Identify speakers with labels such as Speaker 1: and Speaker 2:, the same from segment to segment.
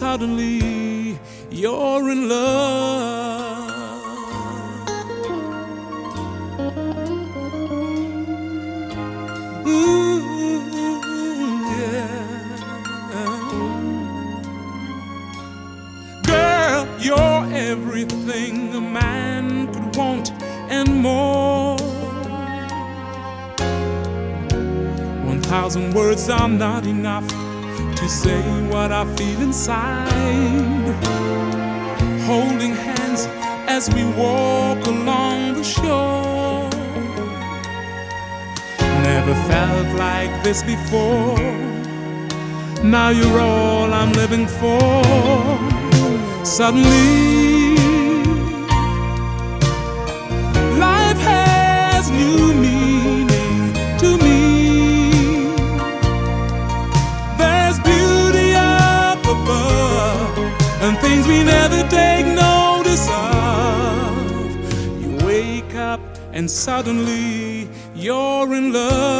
Speaker 1: suddenly you're in love. Ooh, you're everything a man could want and more. One thousand words are not enough to say what I feel inside. Holding hands as we walk along the shore. Never felt like this before. Now you're all I'm living for. Suddenly, life has new meaning to me. There's beauty up above, and things we never take notice of. You wake up, and suddenly you're in love.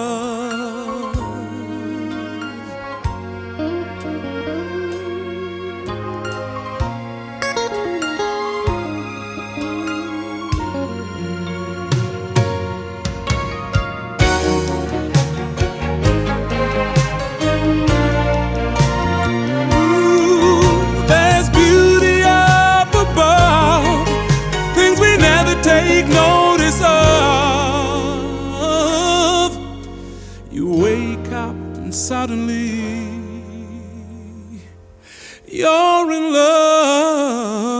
Speaker 1: wake up and suddenly you're in love.